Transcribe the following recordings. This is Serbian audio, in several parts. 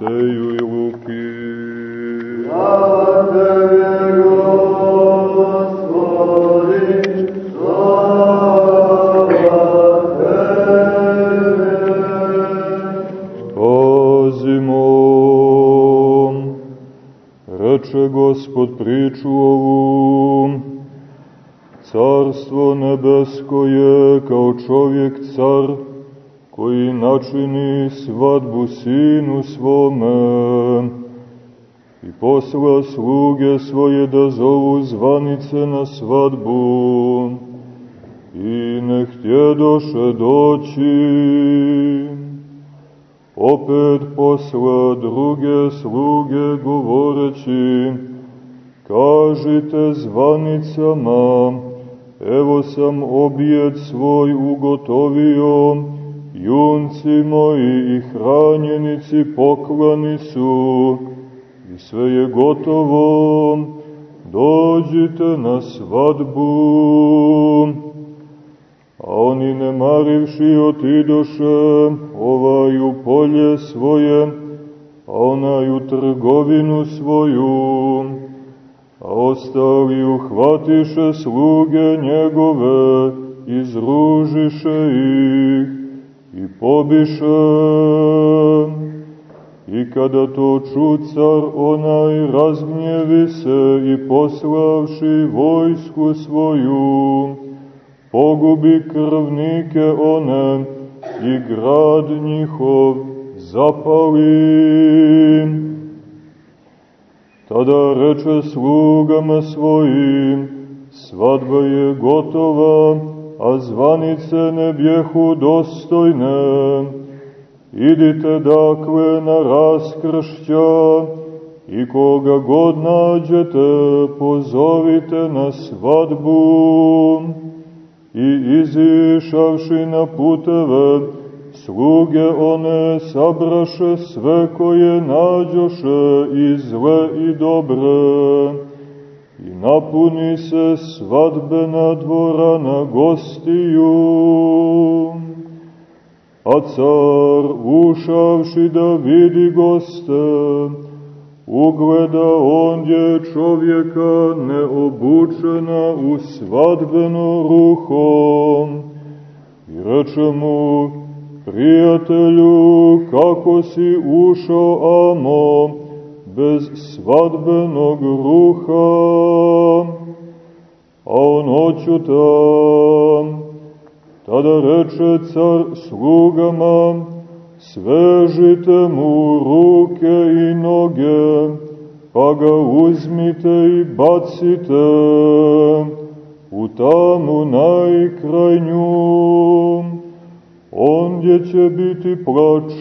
Mateju i Luki. Slava Tebe, Gospodi, slava Tebe. Pazimo, reče Gospod priču ovu, Carstvo nebesko je kao čovjek car, koji načini svadbu sinu da zovu zvanice na svadbu i ne htjedoše doći. Opet posla druge sluge govoreći, kažite zvanicama, evo sam objed svoj ugotovio, junci moji i hranjenici poklani su, i sve je gotovo, dođite na svadbu. A oni ne marivši otidoše, ovaj u polje svoje, a onaj u trgovinu svoju, a ostali uhvatiše sluge njegove, izružiše ih i pobiše. I kada to ču car onaj razgnjevi se i poslavši vojsku svoju, pogubi krvnike one i grad njihov zapali. Tada reče slugama svojim, svadba je gotova, a zvanice ne bjehu dostojne. Idite dakle na raskršća i koga god nađete pozovite na svadbu. I izišavši na puteve, sluge one sabraše sve koje nađoše i zle i dobre. I napuni se svadbena dvorana gostiju. A car, ušavši da vidi goste, ugleda ondje čovjeka neobučena u svadbeno ruho. I reče mu, prijatelju, kako si ušao, amo, bez svadbenog ruha? A on oćutam, Tada reče car slugama, svežite mu ruke i noge, pa ga uzmite i bacite u tamu najkrajnju. Ondje će biti plač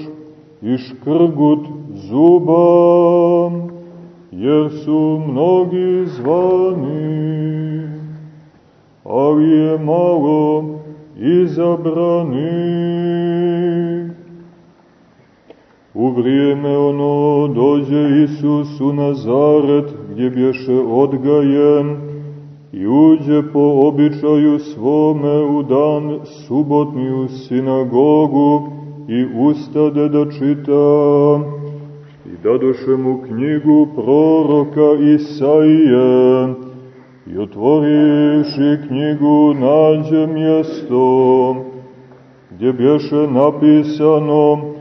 i škrgut zuba, jer su mnogi zvani, ali je malo izabrani. U vrijeme ono dođe Isus u Nazaret gdje bješe odgajen i uđe po običaju svome u dan subotni u sinagogu i ustade da čita i dadoše mu knjigu proroka Isaije i otvorivši knjigu nađe mjesto gdje bješe napisano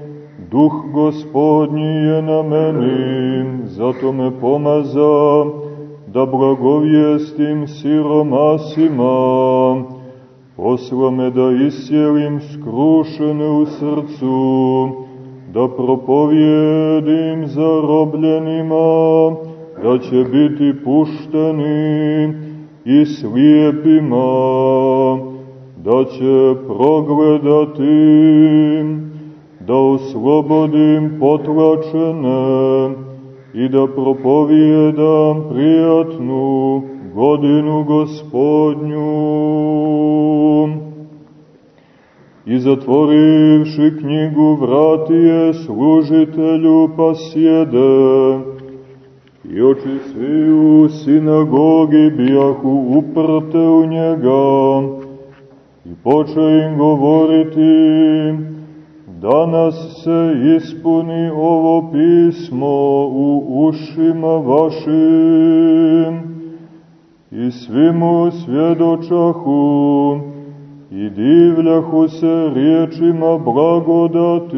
Duh gospodnji je na meni, zato me pomaza da blagovjestim siromasima, posla me da isjelim skrušene u srcu, da propovjedim zarobljenima, da će biti pušteni i slijepima, da će progledati, da oslobodim potlačene i da propovijedam prijatnu godinu gospodnju. I zatvorivši knjigu vratije služitelju pa sjede, i oči svi u sinagogi bijahu uprte u njega. I poče im govoriti, danas se ispuni ovo pismo u ušima vašim. I svimu svjedočahu i divljahu se riječima blagodati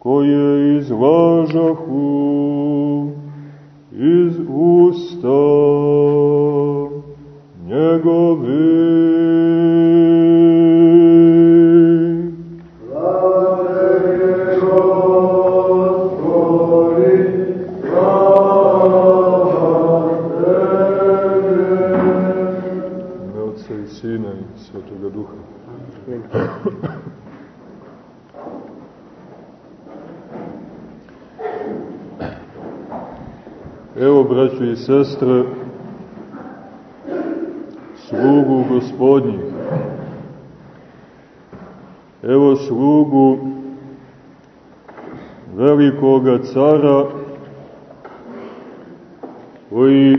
koje izlažahu iz usta njegovih. Braćo i sestre, slugu gospodnjih. Evo slugu velikoga cara koji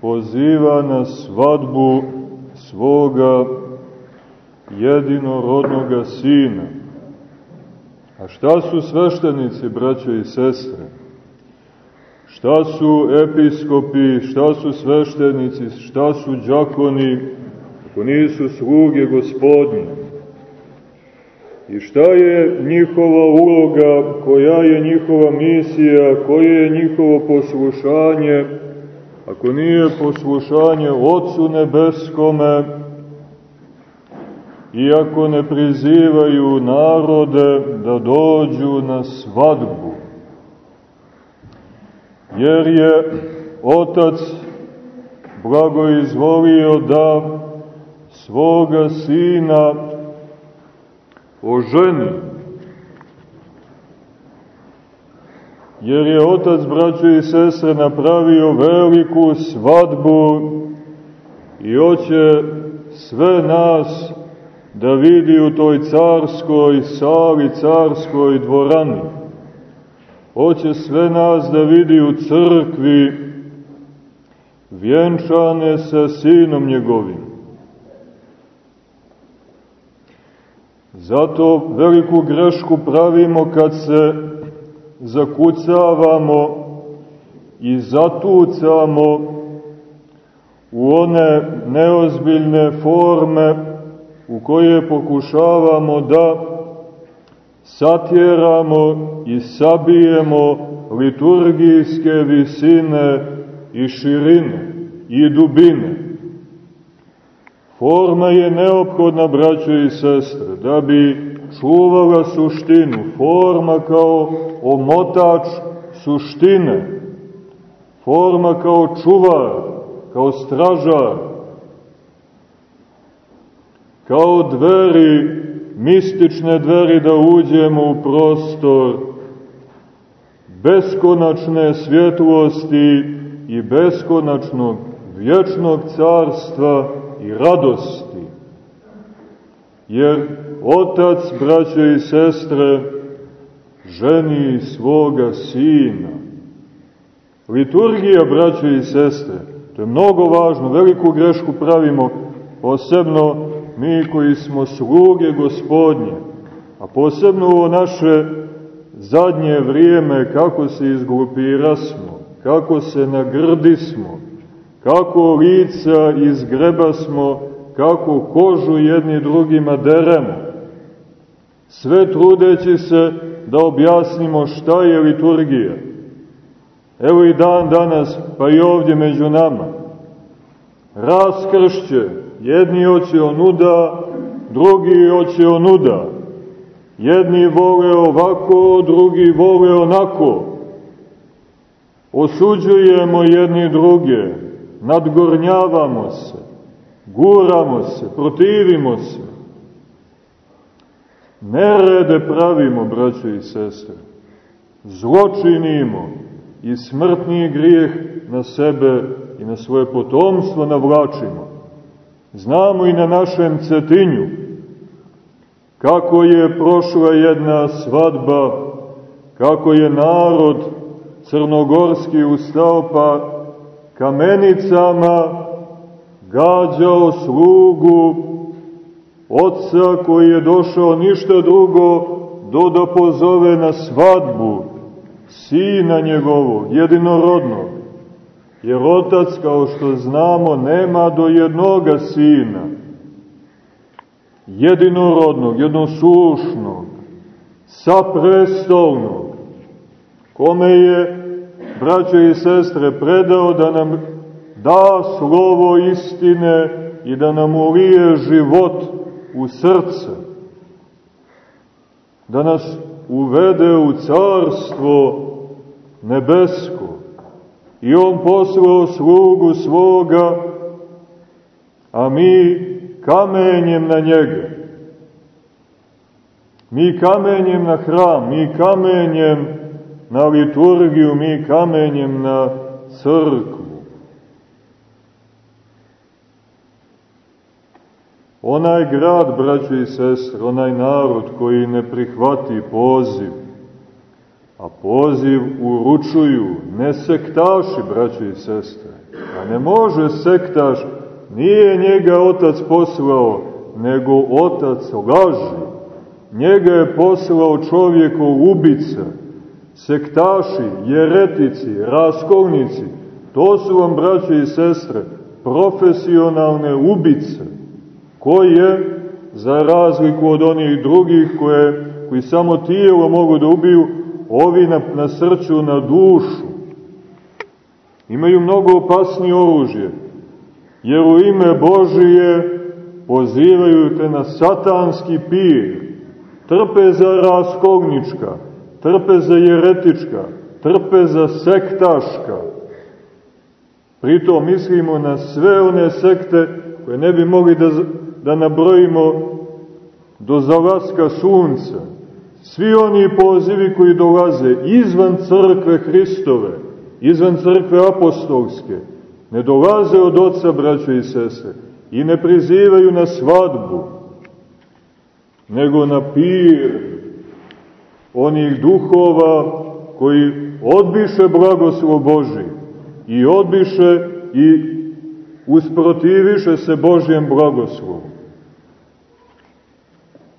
poziva na svadbu svoga jedinorodnoga sina. A šta su sveštenici, braćo i sestre? Šta su episkopi, šta su sveštenici, šta su džakoni, ako nisu sluge gospodnje? I šta je njihova uloga, koja je njihova misija, koje je njihovo poslušanje, ako nije poslušanje Otcu Nebeskome, iako ne prizivaju narode da dođu na svadbu, jer je Otac blagoizvolio da svoga Sina oženi. Jer je Otac, braćo i sestre, napravio veliku svadbu i hoće sve nas da vidi u toj carskoj sali, carskoj dvorani. Hoće sve nas da vidi u crkvi, vjenčane sa sinom njegovim. Zato veliku grešku pravimo kad se zakucavamo i zatucamo u one neozbiljne forme u koje pokušavamo da satjeramo i sabijemo liturgijske visine i širine i dubine. Forma je neophodna, braćo i sestre, da bi čuvala suštinu. Forma kao omotač suštine. Forma kao čuvar, kao stražar, kao dveri, mistične dveri da uđemo u prostor beskonačne svjetlosti i beskonačnog vječnog carstva i radosti. Jer otac, braće i sestre, ženi svoga sina. Liturgija, braće i sestre, to je mnogo važno, veliku grešku pravimo, posebno mi koji smo sluge gospodnje, a posebno ovo naše zadnje vrijeme, kako se izglupirasmo, kako se nagrdismo, kako lica izgrebasmo, kako kožu jedni drugima deremo, sve trudeći se da objasnimo šta je liturgija. Evo i dan danas, pa i ovdje među nama. Raskršće, jedni hoće onuda, drugi hoće onuda. Jedni vole ovako, drugi vole onako. Osuđujemo jedni druge, nadgornjavamo se, guramo se, protivimo se. Nerede pravimo, braćo i sestre. Zločinimo i smrtni grijeh na sebe i na svoje potomstvo navlačimo. Znamo i na našem cetinju kako je prošla jedna svadba, kako je narod crnogorski ustao pa kamenicama gađao slugu Otca koji je došao ništa drugo do da pozove na svadbu Sina njegovog, jedinorodnog. Jer Otac, kao što znamo, nema do jednoga Sina, jedinorodnog, jednosušnog, saprestolnog, kome je, braće i sestre, predao da nam da slovo istine i da nam ulije život u srce, da nas uvede u carstvo nebesko. I on poslao slugu svoga, a mi kamenjem na njega. Mi kamenjem na hram, mi kamenjem na liturgiju, mi kamenjem na crkvu. Onaj grad, braćo i sestre, onaj narod koji ne prihvati poziv, a poziv uručuju ne sektaši, braćo i sestre, a ne može sektaš, nije njega otac poslao, nego otac laži. Njega je poslao čovjekov ubica, sektaši, jeretici, raskolnici, to su vam, braćo i sestre, profesionalne ubice koje, za razliku od onih drugih koje, koji samo tijelo mogu da ubiju, ovi na, na srcu, na dušu. Imaju mnogo opasnije oružje, jer u ime Božije pozivaju te na satanski pir, trpe za raskognička, trpe za jeretička, trpe za sektaška. Prito mislimo na sve one sekte koje ne bi mogli da da nabrojimo do zalaska sunca, svi oni pozivi koji dolaze izvan crkve Hristove, izvan crkve apostolske, ne dolaze od oca, braćo i sese, i ne prizivaju na svadbu, nego na pir onih duhova koji odbiše blagoslov Boži i odbiše i usprotiviše se Božjem blagoslovu.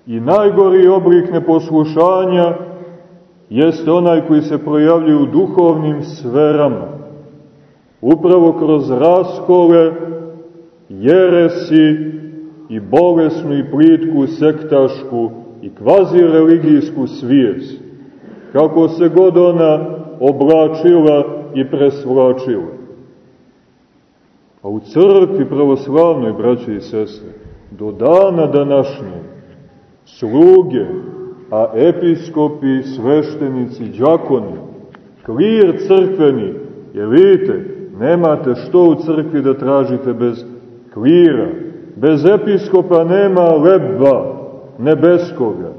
I najgori oblik neposlušanja jeste onaj koji se projavljuje u duhovnim sferama, upravo kroz raskole, jeresi i bolesnu i plitku sektašku i kvazi-religijsku svijest, kako se god ona oblačila i presvlačila. A u crkvi pravoslavnoj, braće i sestre, do dana današnjeg, sluge, a episkopi, sveštenici, džakoni, klir crkveni, jer vidite, nemate što u crkvi da tražite bez klira, bez episkopa nema leba nebeskoga,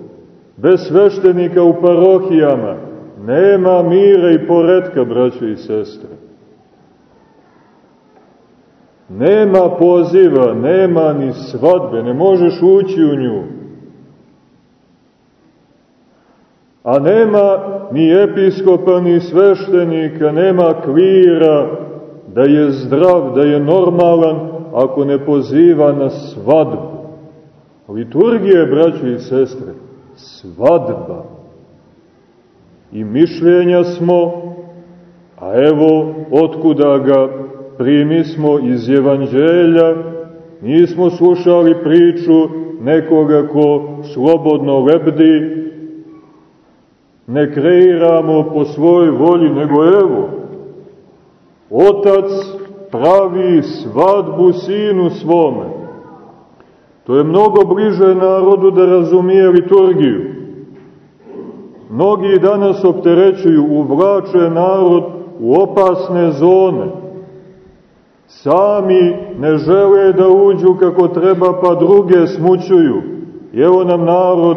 bez sveštenika u parohijama nema mira i poredka, braćo i sestre. Nema poziva, nema ni svadbe, ne možeš ući u nju. A nema ni episkopa, ni sveštenika, nema kvira da je zdrav, da je normalan, ako ne poziva na svadbu. Liturgija, braćo i sestre, svadba. I mišljenja smo, a evo otkuda ga primi smo iz evanđelja, nismo slušali priču nekoga ko slobodno lebdi, ne kreiramo po svojoj volji, nego evo, otac pravi svadbu sinu svome. To je mnogo bliže narodu da razumije liturgiju. Mnogi danas opterećuju, uvlače narod u opasne zone. Sami ne žele da uđu kako treba, pa druge smućuju. I evo nam narod,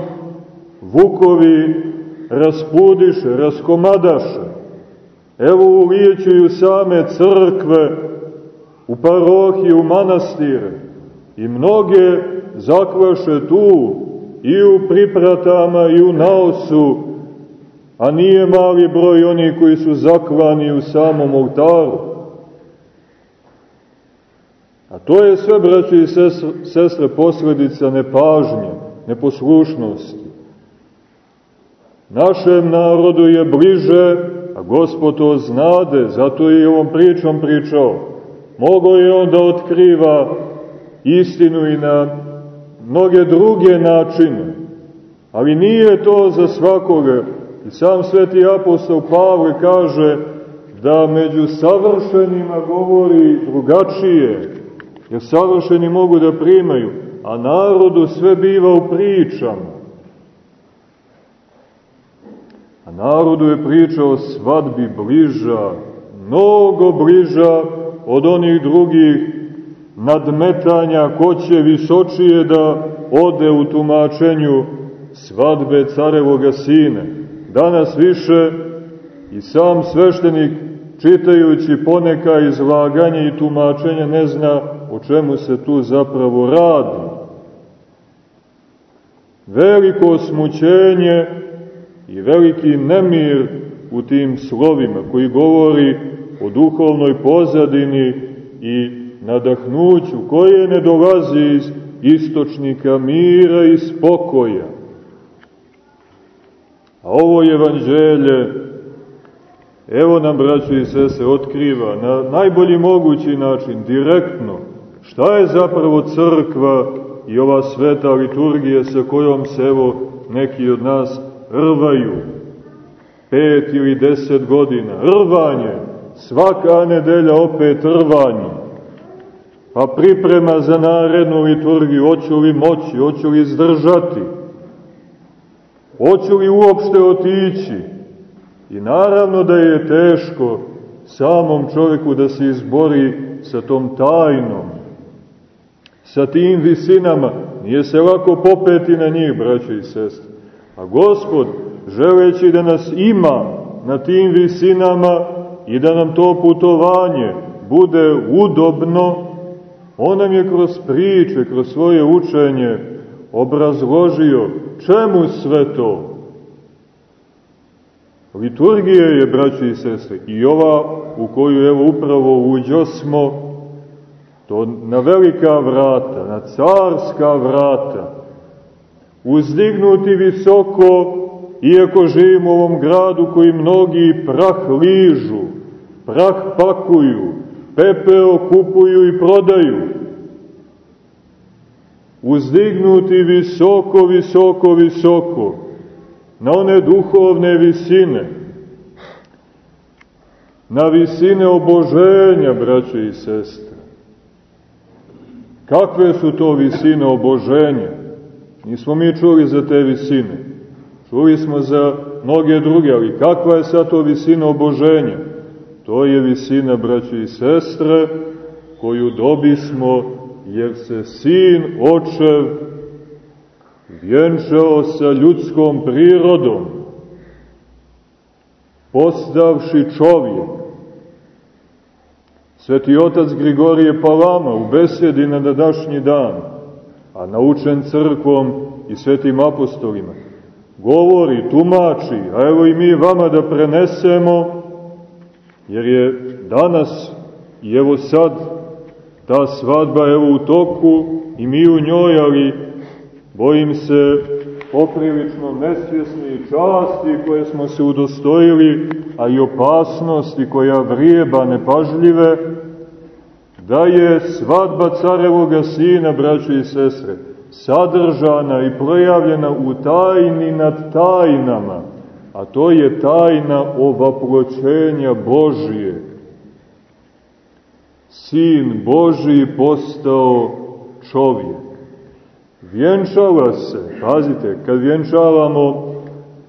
vukovi raspudiše, raskomadaše. Evo ulijećuju same crkve u parohije, u manastire i mnoge zakvaše tu i u pripratama i u naosu, a nije mali broj oni koji su zakvani u samom oltaru. A to je sve, braći i sestre, posledica nepažnje, neposlušnosti. Našem narodu je bliže, a Gospod to znade, zato je i ovom pričom pričao. Mogo je on da otkriva istinu i na mnoge druge načine, ali nije to za svakoga. I sam sveti apostol Pavle kaže da među savršenima govori drugačije, jer savršeni mogu da primaju, a narodu sve biva u pričama. Narodu je priča o svadbi bliža, mnogo bliža od onih drugih nadmetanja ko će visočije da ode u tumačenju svadbe carevoga sine. Danas više i sam sveštenik čitajući poneka izlaganja i tumačenja ne zna o čemu se tu zapravo radi. Veliko smućenje i veliki nemir u tim slovima koji govori o duhovnoj pozadini i nadahnuću koje ne dolazi iz istočnika mira i spokoja. A ovo evanđelje, evo nam, braći i sese, otkriva na najbolji mogući način, direktno, šta je zapravo crkva i ova sveta liturgija sa kojom se, evo, neki od nas rvaju. Pet ili deset godina. Rvanje. Svaka nedelja opet rvanje pa priprema za narednu liturgiju, hoću li moći, hoću li izdržati, hoću li uopšte otići. I naravno da je teško samom čovjeku da se izbori sa tom tajnom, sa tim visinama. Nije se lako popeti na njih, braće i sestre. A Gospod, želeći da nas ima na tim visinama i da nam to putovanje bude udobno, On nam je kroz priče, kroz svoje učenje obrazložio čemu sve to. Liturgija je, braći i sestre, i ova u koju evo upravo uđo smo, to na velika vrata, na carska vrata, uzdignuti visoko, iako živimo u ovom gradu koji mnogi prah ližu, prah pakuju, pepeo kupuju i prodaju, uzdignuti visoko, visoko, visoko, na one duhovne visine, na visine oboženja, braće i sestre. Kakve su to visine oboženja? Nismo mi čuli za te visine. Čuli smo za mnoge druge, ali kakva je sad to visina oboženja? To je visina, braće i sestre, koju dobismo jer se sin očev vjenčao sa ljudskom prirodom, postavši čovjek. Sveti otac Grigorije Palama u besedi na današnji dan, a naučen crkvom i svetim apostolima, govori, tumači, a evo i mi vama da prenesemo, jer je danas i evo sad ta svadba evo u toku i mi u njoj, ali bojim se poprilično nesvjesni časti koje smo se udostojili, a i opasnosti koja vrijeba nepažljive, da je svadba carevoga sina, braće i sestre, sadržana i projavljena u tajni nad tajnama, a to je tajna ovaploćenja Božije, Sin Boži postao čovjek. Vjenčava se, pazite, kad vjenčavamo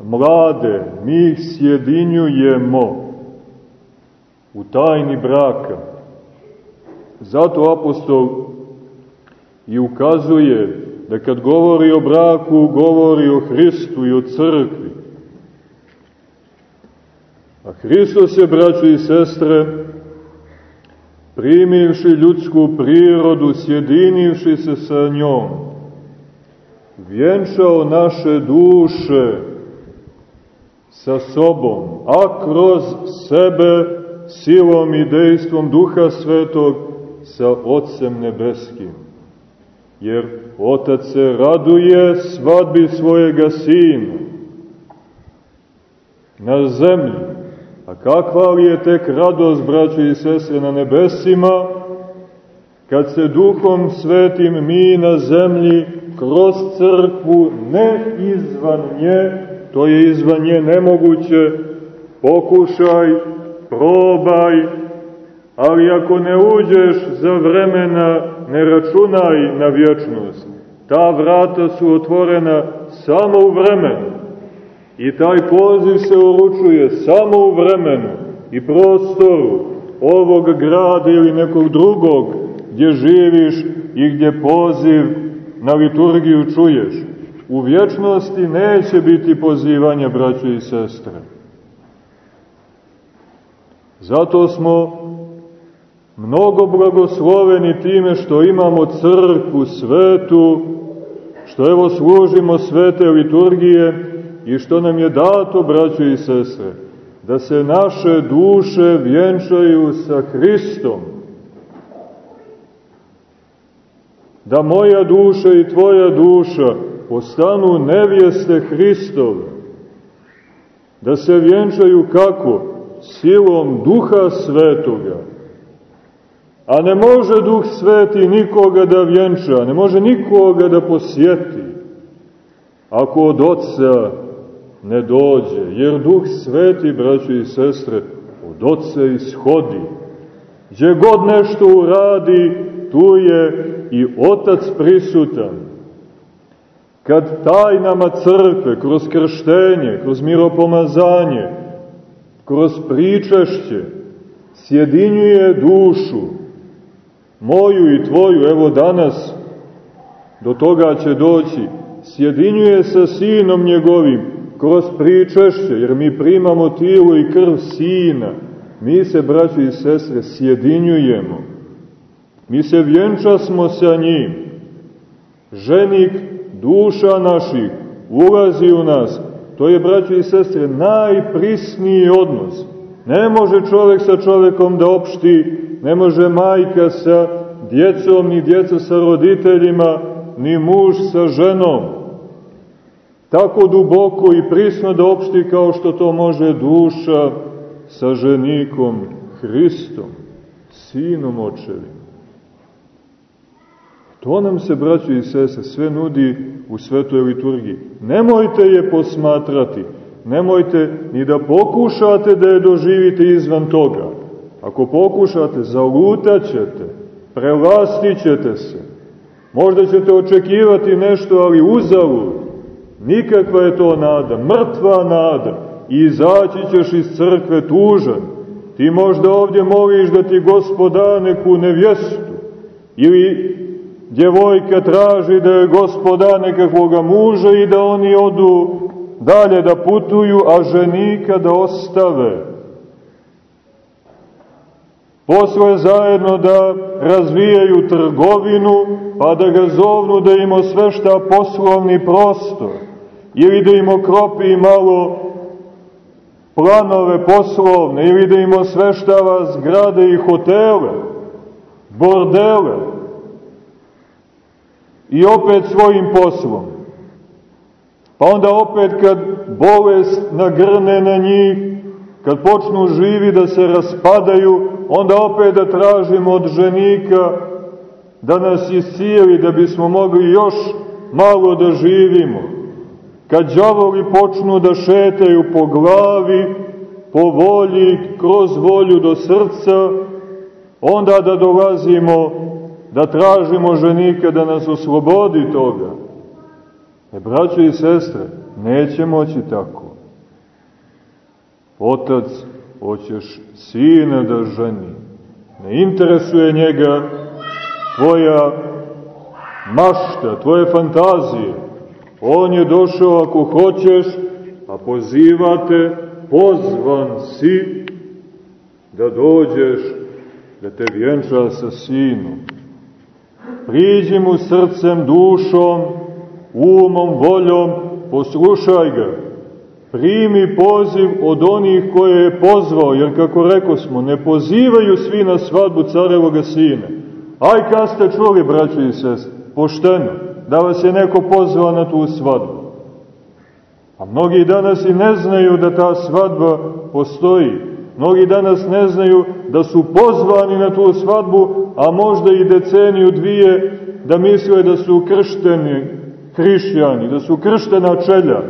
mlade, mi ih sjedinjujemo u tajni braka. Zato apostol i ukazuje da kad govori o braku, govori o Hristu i o crkvi. A Hristos je, braći i sestre, primivši ljudsku prirodu, sjedinivši se sa njom, vjenčao naše duše sa sobom, a kroz sebe silom i dejstvom Duha Svetog sa Otcem Nebeskim. Jer Otac se raduje svadbi svojega Sina na zemlji. A kakva li je tek radost, braćo i sestre, na nebesima, kad se duhom svetim mi na zemlji kroz crkvu, ne izvan nje, to je izvan nje nemoguće, pokušaj, probaj, ali ako ne uđeš za vremena, ne računaj na vječnost. Ta vrata su otvorena samo u vremenu. I taj poziv se uručuje samo u vremenu i prostoru ovog grada ili nekog drugog gdje živiš i gdje poziv na liturgiju čuješ. U vječnosti neće biti pozivanja, braćo i sestre. Zato smo mnogo blagosloveni time što imamo crkvu svetu, što evo služimo svete liturgije i što nam je dato, braćo i sestre, da se naše duše vjenčaju sa Hristom. Da moja duša i tvoja duša postanu nevjeste Hristove. Da se vjenčaju kako? Silom duha svetoga. A ne može duh sveti nikoga da vjenča, ne može nikoga da posjeti. Ako od oca ne dođe, jer duh sveti, braći i sestre, od oca ishodi. Gdje god nešto uradi, tu je i otac prisutan. Kad tajnama crkve, kroz krštenje, kroz miropomazanje, kroz pričešće, sjedinjuje dušu, moju i tvoju, evo danas, do toga će doći, sjedinjuje sa sinom njegovim, kroz pričešće, jer mi primamo tijelo i krv sina, mi se, braći i sestre, sjedinjujemo. Mi se vjenčasmo sa njim. Ženik duša naših ulazi u nas. To je, braći i sestre, najprisniji odnos. Ne može čovjek sa čovjekom da opšti, ne može majka sa djecom, ni djeca sa roditeljima, ni muž sa ženom tako duboko i prisno da opšti kao što to može duša sa ženikom Hristom, sinom očevim. To nam se, braći i sese, sve nudi u svetoj liturgiji. Nemojte je posmatrati, nemojte ni da pokušate da je doživite izvan toga. Ako pokušate, zalutat ćete, prelastit ćete se. Možda ćete očekivati nešto, ali uzalud. Nikakva je to nada, mrtva nada. I izaći ćeš iz crkve tužan. Ti možda ovdje moliš da ti gospoda neku nevjestu. Ili djevojka traži da je gospoda nekakvoga muža i da oni odu dalje da putuju, a ženika da ostave. Posle zajedno da razvijaju trgovinu, pa da ga zovnu da im osvešta poslovni prostor ili da im okropi malo planove poslovne, ili da im osveštava zgrade i hotele, bordele, i opet svojim poslom. Pa onda opet kad bolest nagrne na njih, kad počnu živi da se raspadaju, onda opet da tražimo od ženika da nas iscijeli, da bismo mogli još malo da živimo kad džavoli počnu da šetaju po glavi, po volji, kroz volju do srca, onda da dolazimo, da tražimo ženika da nas oslobodi toga. E, braćo i sestre, neće moći tako. Otac, hoćeš sina da ženi. Ne interesuje njega tvoja mašta, tvoje fantazije. On je došao ako hoćeš, a pozivate, pozvan si da dođeš, da te vjenča sa sinom. Priđi mu srcem, dušom, umom, voljom, poslušaj ga. Primi poziv od onih koje je pozvao, jer kako reko smo, ne pozivaju svi na svadbu carevoga sina. Aj kad ste čuli, braćo i sestre, pošteno, da vas je neko pozvao na tu svadbu. A mnogi danas i ne znaju da ta svadba postoji. Mnogi danas ne znaju da su pozvani na tu svadbu, a možda i deceniju dvije da misle da su kršteni hrišćani, da su krštena čelja,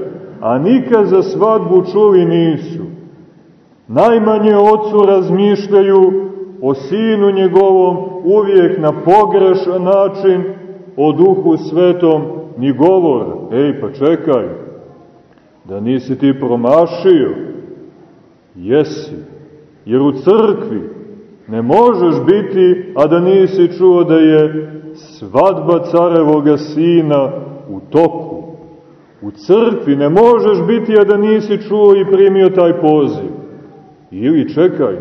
a nikad za svadbu čuli nisu. Najmanje ocu razmišljaju o sinu njegovom uvijek na pogrešan način, o duhu svetom ni govora. Ej, pa čekaj, da nisi ti promašio? Jesi, jer u crkvi ne možeš biti, a da nisi čuo da je svadba carevoga sina u toku. U crkvi ne možeš biti, a da nisi čuo i primio taj poziv. Ili čekaj,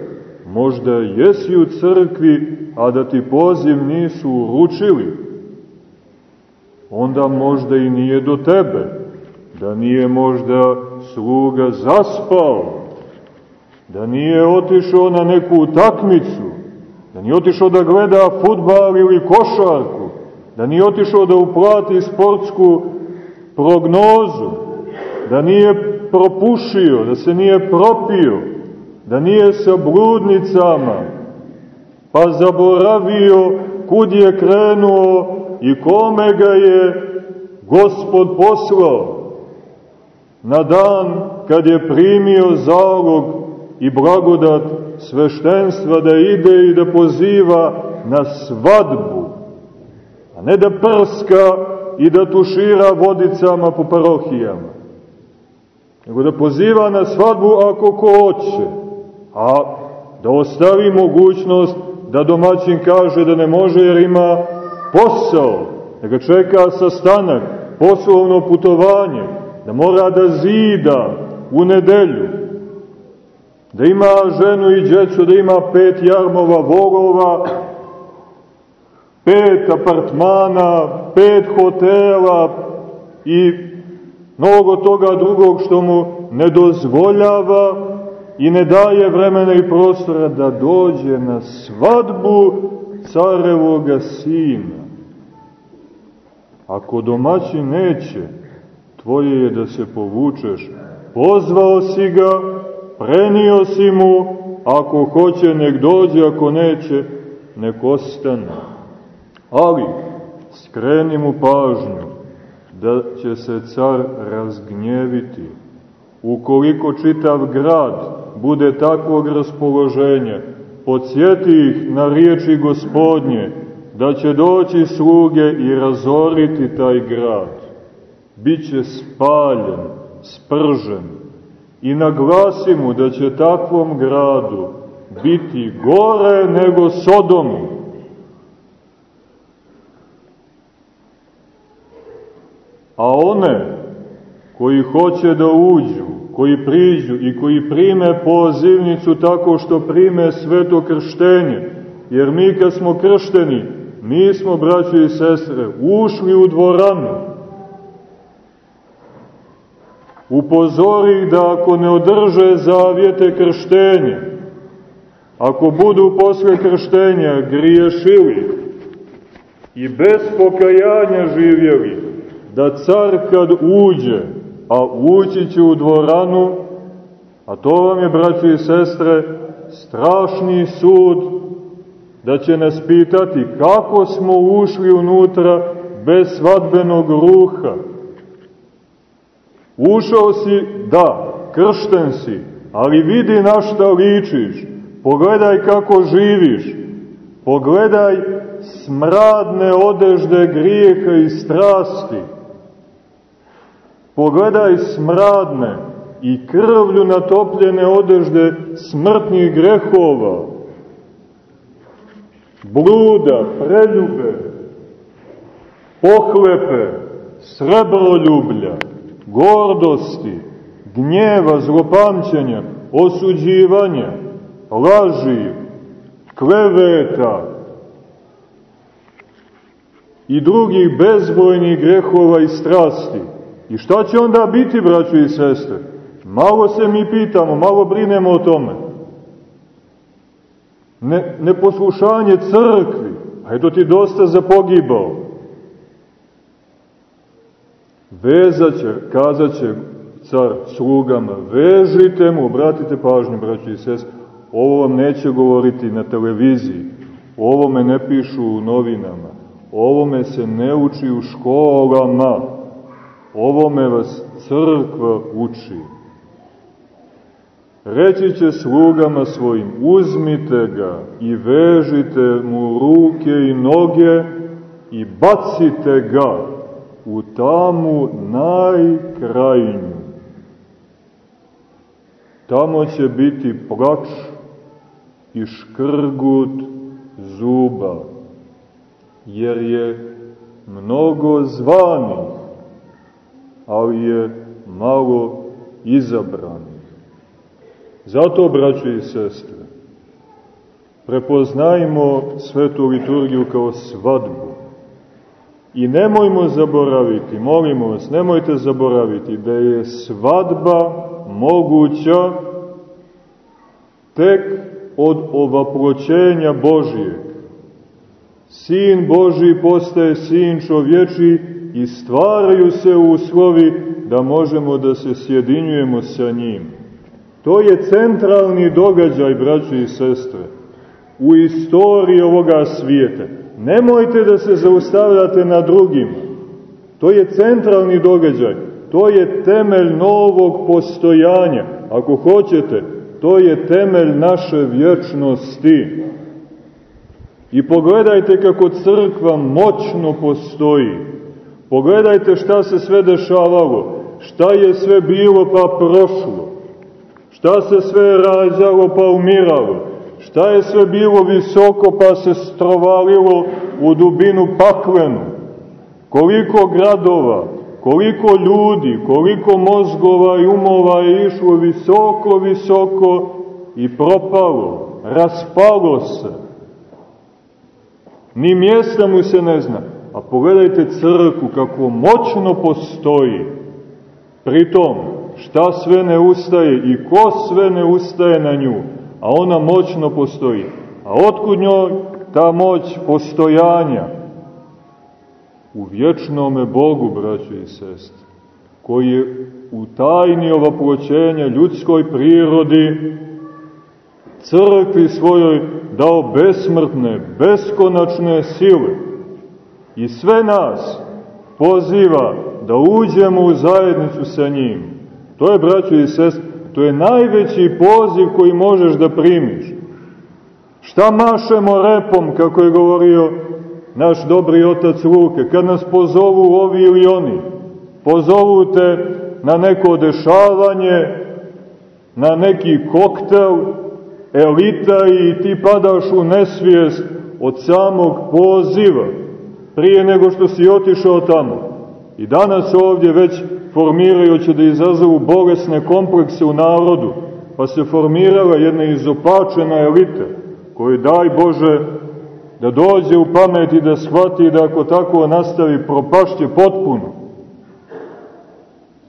možda jesi u crkvi, a da ti poziv nisu uručili. Onda možda i nije do tebe, da nije možda sluga zaspao, da nije otišao na neku utakmicu, da nije otišao da gleda futbal ili košarku, da nije otišao da uplati sportsku prognozu, da nije propušio, da se nije propio, da nije sa bludnicama, pa zaboravio kud je krenuo i kome ga je gospod poslao. Na dan kad je primio zalog i blagodat sveštenstva da ide i da poziva na svadbu, a ne da prska i da tušira vodicama po parohijama, nego da poziva na svadbu ako ko hoće, a da ostavi mogućnost da domaćin kaže da ne može jer ima posao, da ga čeka sastanak, poslovno putovanje, da mora da zida u nedelju, da ima ženu i djecu, da ima pet jarmova volova, pet apartmana, pet hotela i mnogo toga drugog što mu ne dozvoljava i ne daje vremena i prostora da dođe na svadbu carevoga sina. Ako domaći neće, tvoje je da se povučeš. Pozvao si ga, prenio si mu, ako hoće nek dođe, ako neće, nek ostane. Ali, skreni mu pažnju da će se car razgnjeviti. Ukoliko čitav grad bude takvog raspoloženja, podsjeti ih na riječi gospodnje, da će doći sluge i razoriti taj grad. Biće spaljen, spržen i naglasi mu da će takvom gradu biti gore nego Sodomu. A one koji hoće da uđu, koji priđu i koji prime pozivnicu tako što prime sveto krštenje, jer mi kad smo kršteni, mi smo, braćo i sestre, ušli u dvoranu. Upozori da ako ne održe zavijete krštenja, ako budu posle krštenja griješili i bez pokajanja živjeli, da car kad uđe, a ući će u dvoranu, a to vam je, braćo i sestre, strašni sud, da će nas pitati kako smo ušli unutra bez svadbenog ruha. Ušao si, da, kršten si, ali vidi na šta ličiš, pogledaj kako živiš, pogledaj smradne odežde grijeha i strasti, Pogledaj smradne i krvlju natopljene odežde smrtnih grehova, bluda, preljube, pohlepe, srebroljublja, gordosti, gnjeva, zlopamćenja, osuđivanja, laži, kleveta i drugih bezbrojnih grehova i strasti I šta će onda biti, braćo i sestre? Malo se mi pitamo, malo brinemo o tome. Ne, neposlušanje crkvi. Pa eto ti dosta zapogibao. Vezaće, kazaće car slugama, vežite mu, obratite pažnju, braći i sest, ovo vam neće govoriti na televiziji, ovo me ne pišu u novinama, ovo me se ne uči u školama, ovo me vas crkva uči. Reći će slugama svojim, uzmite ga i vežite mu ruke i noge i bacite ga u tamu najkrajnju. Tamo će biti plač i škrgut zuba, jer je mnogo zvani, ali je malo izabrani. Zato, braćo i sestre, prepoznajmo svetu liturgiju kao svadbu. I nemojmo zaboraviti, molimo vas, nemojte zaboraviti da je svadba moguća tek od ovaploćenja Božijeg. Sin Boži postaje sin čovječi i stvaraju se uslovi da možemo da se sjedinjujemo sa njim. To je centralni događaj, braći i sestre, u istoriji ovoga svijeta. Nemojte da se zaustavljate na drugima. To je centralni događaj. To je temelj novog postojanja. Ako hoćete, to je temelj naše vječnosti. I pogledajte kako crkva moćno postoji. Pogledajte šta se sve dešavalo, šta je sve bilo pa prošlo, šta se sve rađalo pa umiralo, šta je sve bilo visoko pa se strovalilo u dubinu paklenu, koliko gradova, koliko ljudi, koliko mozgova i umova je išlo visoko, visoko i propalo, raspalo se. Ni mjesta mu se ne zna. A pogledajte crku kako moćno postoji. Pritom, šta sve ne ustaje i ko sve ne ustaje na nju, a ona moćno postoji. A otkud njoj ta moć postojanja? u vječnome Bogu, braćo i sestre, koji je u tajni ovaploćenja ljudskoj prirodi crkvi svojoj dao besmrtne, beskonačne sile i sve nas poziva da uđemo u zajednicu sa njim. To je, braćo i sestre, to je najveći poziv koji možeš da primiš. Šta mašemo repom, kako je govorio naš dobri otac Luke, kad nas pozovu ovi ili oni, pozovu te na neko dešavanje, na neki koktel, elita i ti padaš u nesvijest od samog poziva, prije nego što si otišao tamo. I danas ovdje već formirajući da izazovu bolesne komplekse u narodu, pa se formirala jedna izopačena elita, koju daj Bože da dođe u pamet i da shvati da ako tako nastavi propašće potpuno.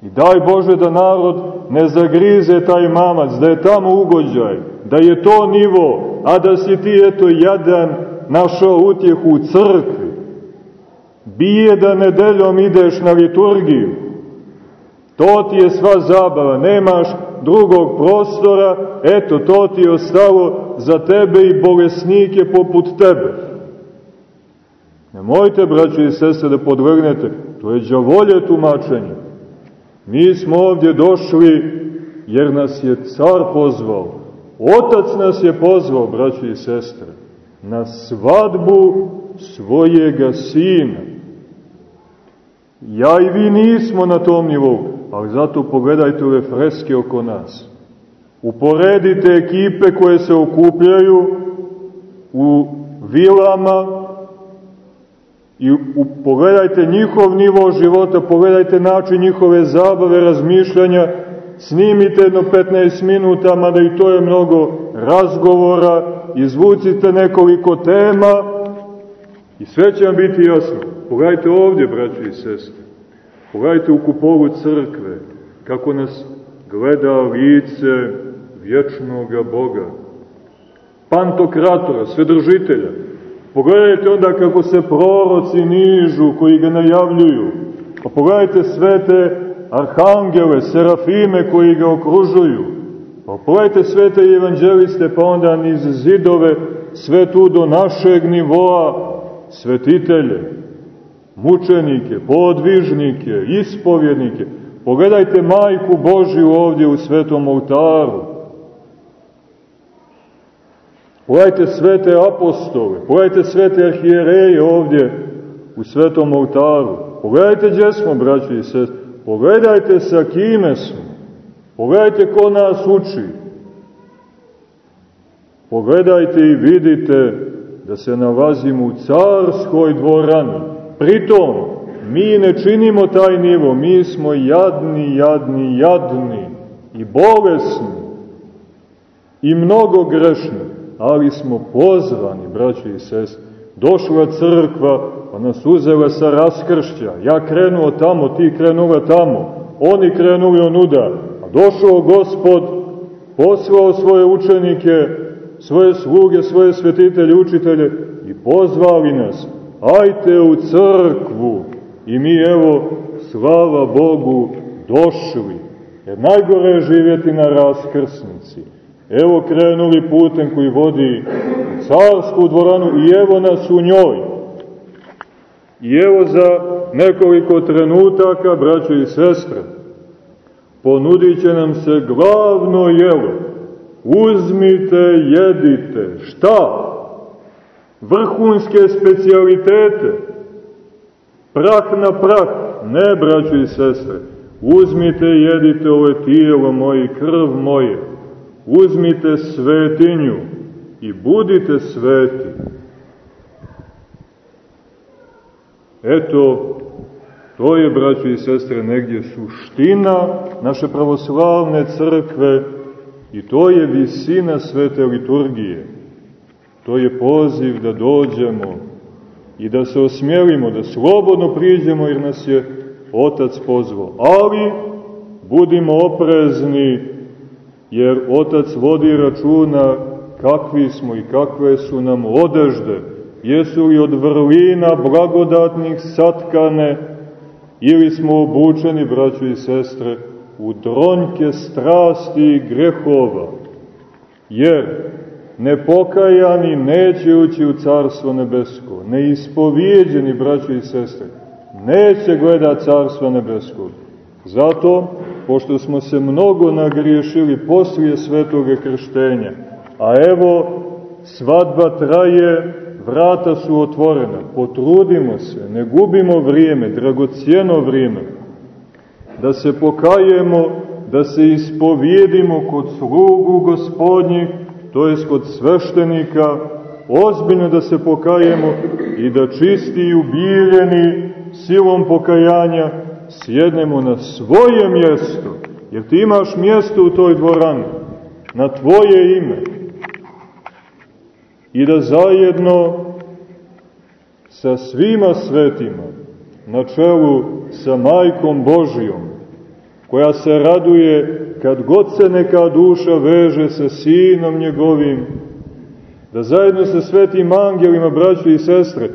I daj Bože da narod ne zagrize taj mamac, da je tamo ugođaj, da je to nivo, a da si ti eto jadan našao utjehu u crkvi. Bije da nedeljom ideš na liturgiju. To ti je sva zabava, nemaš drugog prostora, eto, to ti je ostalo za tebe i bolesnike poput tebe. Nemojte, braći i sese, da podvrgnete, to je džavolje tumačenje. Mi smo ovdje došli jer nas je car pozvao, otac nas je pozvao, braći i sestre, na svadbu svojega sina. Ja i vi nismo na tom nivou, ali zato pogledajte ove freske oko nas. Uporedite ekipe koje se okupljaju u vilama i pogledajte njihov nivo života, pogledajte način njihove zabave, razmišljanja, snimite jedno 15 minuta, mada i to je mnogo razgovora, izvucite nekoliko tema i sve će vam biti jasno. Pogledajte ovdje, braći i sestre. Pogledajte u kupolu crkve, kako nas gleda lice vječnoga Boga, pantokratora, svedržitelja. pogledajte onda kako se proroci nižu koji ga najavljuju. Pa pogledajte sve te arhangele, serafime koji ga okružuju. Pa pogledajte sve te evanđeliste, pa onda niz zidove, sve tu do našeg nivoa, svetitelje, mučenike, podvižnike, ispovjednike. Pogledajte majku Božju ovdje u svetom oltaru. Pogledajte sve te apostole, pogledajte sve te arhijereje ovdje u svetom oltaru. Pogledajte gdje smo, braći i sest. Pogledajte sa kime smo. Pogledajte ko nas uči. Pogledajte i vidite da se nalazimo u carskoj dvorani. Pritom, mi ne činimo taj nivo, mi smo jadni, jadni, jadni i bolesni i mnogo grešni, ali smo pozvani, braći i sest, došla crkva, pa nas uzela sa raskršća, ja krenuo tamo, ti krenula tamo, oni krenuli onuda, a došao gospod, poslao svoje učenike, svoje sluge, svoje svetitelje, učitelje i pozvali nas, ajte u crkvu. I mi evo, slava Bogu, došli. Jer najgore je živjeti na raskrsnici. Evo krenuli putem koji vodi u carsku dvoranu i evo nas u njoj. I evo za nekoliko trenutaka, braćo i sestre, ponudit će nam se glavno jelo. Uzmite, jedite. Šta? Vrhunske specialitete. Prah na prah, ne, braćo i sestre, uzmite i jedite ove tijelo moje krv moje, uzmite svetinju i budite sveti. Eto, to je, braćo i sestre, negdje suština naše pravoslavne crkve i to je visina svete liturgije. To je poziv da dođemo i da se osmjelimo, da slobodno priđemo jer nas je Otac pozvao. Ali budimo oprezni jer Otac vodi računa kakvi smo i kakve su nam odežde, jesu li od vrlina blagodatnih satkane ili smo obučeni, braćo i sestre, u dronjke strasti i grehova. Jer nepokajani neće ući u Carstvo nebesko, neispovijeđeni, braći i sestre, neće gleda Carstvo nebesko. Zato, pošto smo se mnogo nagriješili poslije svetoga krštenja, a evo, svadba traje, vrata su otvorena, potrudimo se, ne gubimo vrijeme, dragocijeno vrijeme, da se pokajemo, da se ispovijedimo kod slugu gospodnjih, to je kod sveštenika, ozbiljno da se pokajemo i da čisti i ubiljeni silom pokajanja sjednemo na svoje mjesto, jer ti imaš mjesto u toj dvorani, na tvoje ime, i da zajedno sa svima svetima, na čelu sa Majkom Božijom, koja se raduje kad god se neka duša veže sa sinom njegovim, da zajedno sa svetim angelima, braćo i sestre,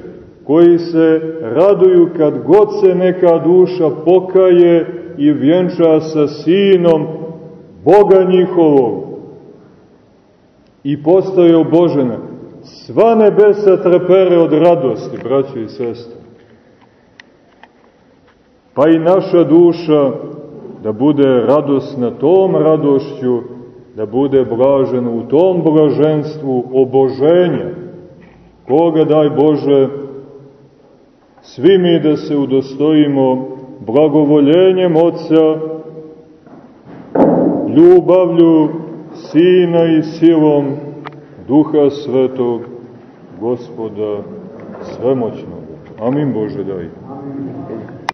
koji se raduju kad god se neka duša pokaje i vjenča sa sinom Boga njihovog i postaje obožena. Sva nebesa trepere od radosti, braćo i sestre. Pa i naša duša da bude radosna tom radošću, da bude blažena u tom blaženstvu oboženja, koga daj Bože, svi mi da se udostojimo blagovoljenjem Otca, ljubavlju Sina i silom Duha Svetog, Gospoda Svemoćnog. Amin Bože daj.